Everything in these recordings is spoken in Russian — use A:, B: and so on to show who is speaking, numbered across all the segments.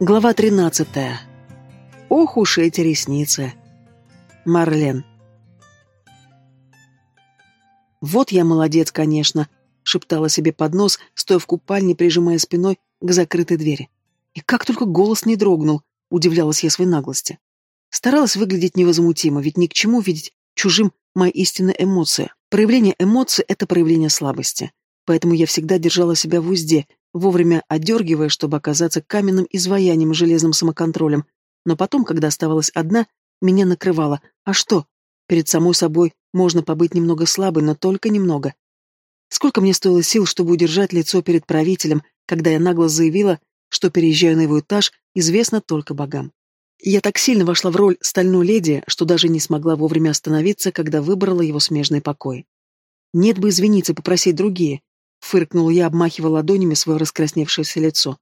A: Глава 13. Ох уж эти ресницы. Марлен. Вот я молодец, конечно, шептала себе под нос, стоя в купальне, прижимая спиной к закрытой двери. И как только голос не дрогнул, удивлялась я своей наглости. Старалась выглядеть невозмутимо, ведь ни к чему видеть чужим мои истинные эмоции. Проявление эмоций — это проявление слабости. Поэтому я всегда держала себя в узде, вовремя отдергивая, чтобы оказаться каменным изваянием и железным самоконтролем. Но потом, когда оставалась одна, меня накрывало. А что? Перед самой собой можно побыть немного слабой, но только немного. Сколько мне стоило сил, чтобы удержать лицо перед правителем, когда я нагло заявила, что переезжаю на его этаж, известно только богам. Я так сильно вошла в роль стальной леди, что даже не смогла вовремя остановиться, когда выбрала его смежный покой. Нет бы извиниться, попросить другие, Фыркнул я, обмахивая ладонями свое раскрасневшееся лицо.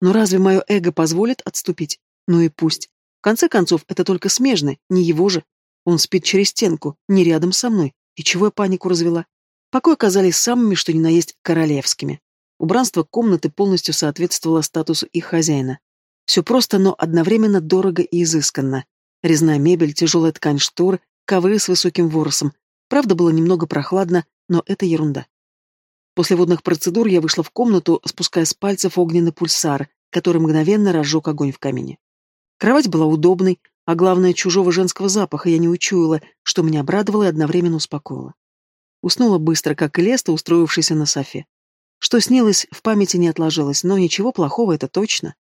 A: Но разве мое эго позволит отступить? Ну и пусть. В конце концов, это только смежный, не его же. Он спит через стенку, не рядом со мной. И чего я панику развела? Покои оказались самыми, что ни на есть, королевскими. Убранство комнаты полностью соответствовало статусу их хозяина. Все просто, но одновременно дорого и изысканно. Резная мебель, тяжелая ткань штор, ковры с высоким воросом. Правда, было немного прохладно, но это ерунда. После водных процедур я вышла в комнату, спуская с пальцев огненный пульсар, который мгновенно разжег огонь в камине. Кровать была удобной, а главное, чужого женского запаха я не учуяла, что меня обрадовало и одновременно успокоило. Уснула быстро, как и Леста, устроившийся на софе. Что снилось, в памяти не отложилось, но ничего плохого это точно.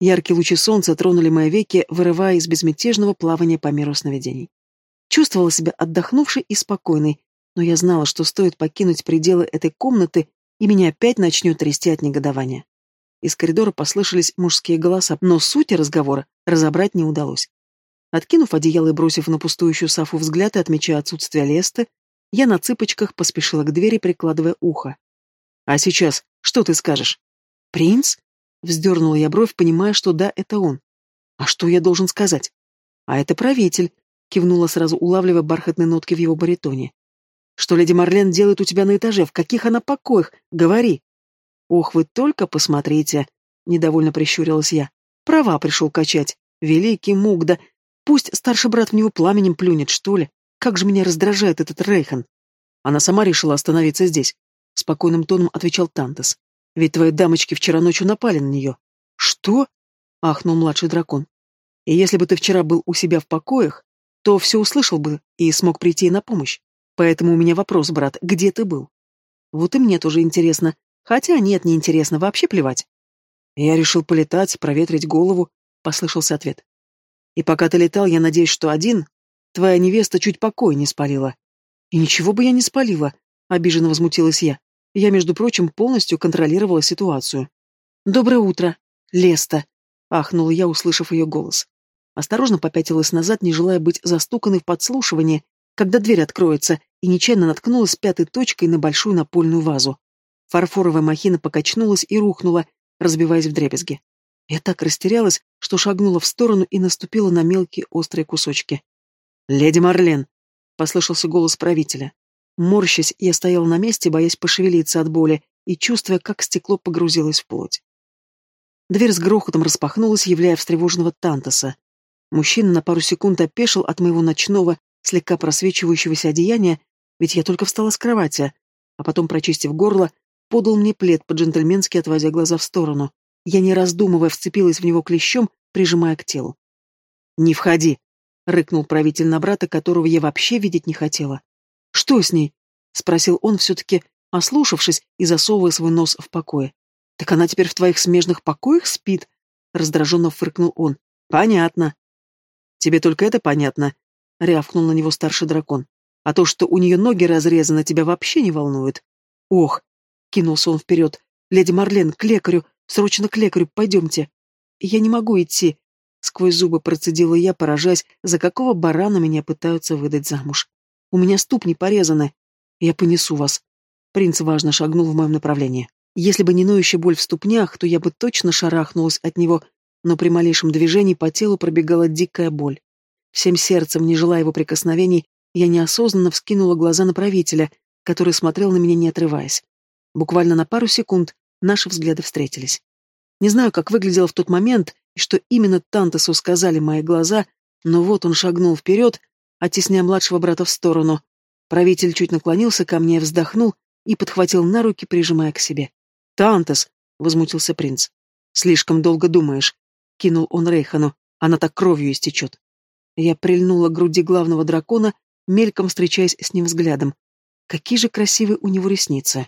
A: Яркие лучи солнца тронули мои веки, вырывая из безмятежного плавания по миру сновидений. Чувствовала себя отдохнувшей и спокойной, но я знала, что стоит покинуть пределы этой комнаты, и меня опять начнет трясти от негодования. Из коридора послышались мужские голоса, но сути разговора разобрать не удалось. Откинув одеяло и бросив на пустующую Сафу взгляд и отмечая отсутствие Лесты, я на цыпочках поспешила к двери, прикладывая ухо. «А сейчас что ты скажешь?» «Принц?» — вздернула я бровь, понимая, что да, это он. «А что я должен сказать?» «А это правитель», — кивнула сразу, улавливая бархатные нотки в его баритоне. Что леди Марлен делает у тебя на этаже? В каких она покоях? Говори. Ох, вы только посмотрите. Недовольно прищурилась я. Права пришел качать. Великий Мугда. Пусть старший брат в него пламенем плюнет, что ли. Как же меня раздражает этот Рейхан. Она сама решила остановиться здесь. Спокойным тоном отвечал Тантес. Ведь твои дамочки вчера ночью напали на нее. Что? Ахнул младший дракон. И если бы ты вчера был у себя в покоях, то все услышал бы и смог прийти на помощь. Поэтому у меня вопрос, брат, где ты был? Вот и мне тоже интересно. Хотя нет, не интересно, вообще плевать. Я решил полетать, проветрить голову, послышался ответ. И пока ты летал, я надеюсь, что один, твоя невеста чуть покой не спалила. И ничего бы я не спалила, обиженно возмутилась я. Я, между прочим, полностью контролировала ситуацию. Доброе утро, Леста, ахнула я, услышав ее голос. Осторожно попятилась назад, не желая быть застуканной в подслушивании, когда дверь откроется, и нечаянно наткнулась пятой точкой на большую напольную вазу. Фарфоровая махина покачнулась и рухнула, разбиваясь в дребезги. Я так растерялась, что шагнула в сторону и наступила на мелкие острые кусочки. «Леди Марлен!» — послышался голос правителя. Морщась, я стояла на месте, боясь пошевелиться от боли и чувствуя, как стекло погрузилось в плоть. Дверь с грохотом распахнулась, являя встревоженного Тантоса. Мужчина на пару секунд опешил от моего ночного, слегка просвечивающегося одеяния, ведь я только встала с кровати, а потом, прочистив горло, подал мне плед, по-джентльменски отводя глаза в сторону. Я, не раздумывая, вцепилась в него клещом, прижимая к телу. «Не входи!» — рыкнул правитель на брата, которого я вообще видеть не хотела. «Что с ней?» — спросил он, все-таки ослушавшись и засовывая свой нос в покое. «Так она теперь в твоих смежных покоях спит?» — раздраженно фыркнул он. «Понятно». «Тебе только это понятно?» — рявкнул на него старший дракон. «А то, что у нее ноги разрезаны, тебя вообще не волнует?» «Ох!» — кинулся он вперед. «Леди Марлен, к лекарю! Срочно к лекарю, пойдемте!» «Я не могу идти!» — сквозь зубы процедила я, поражаясь, за какого барана меня пытаются выдать замуж. «У меня ступни порезаны. Я понесу вас». Принц важно шагнул в моем направлении. Если бы не ноющая боль в ступнях, то я бы точно шарахнулась от него, но при малейшем движении по телу пробегала дикая боль. Всем сердцем, не желая его прикосновений, я неосознанно вскинула глаза на правителя, который смотрел на меня, не отрываясь. Буквально на пару секунд наши взгляды встретились. Не знаю, как выглядело в тот момент, и что именно Тантасу сказали мои глаза, но вот он шагнул вперед, оттесняя младшего брата в сторону. Правитель чуть наклонился ко мне, вздохнул и подхватил на руки, прижимая к себе. «Тантас!» — возмутился принц. «Слишком долго думаешь», — кинул он Рейхану. «Она так кровью истечет». Я прильнула к груди главного дракона, мельком встречаясь с ним взглядом. Какие же красивые у него ресницы.